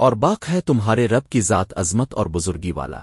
اور باق ہے تمہارے رب کی ذات عظمت اور بزرگی والا۔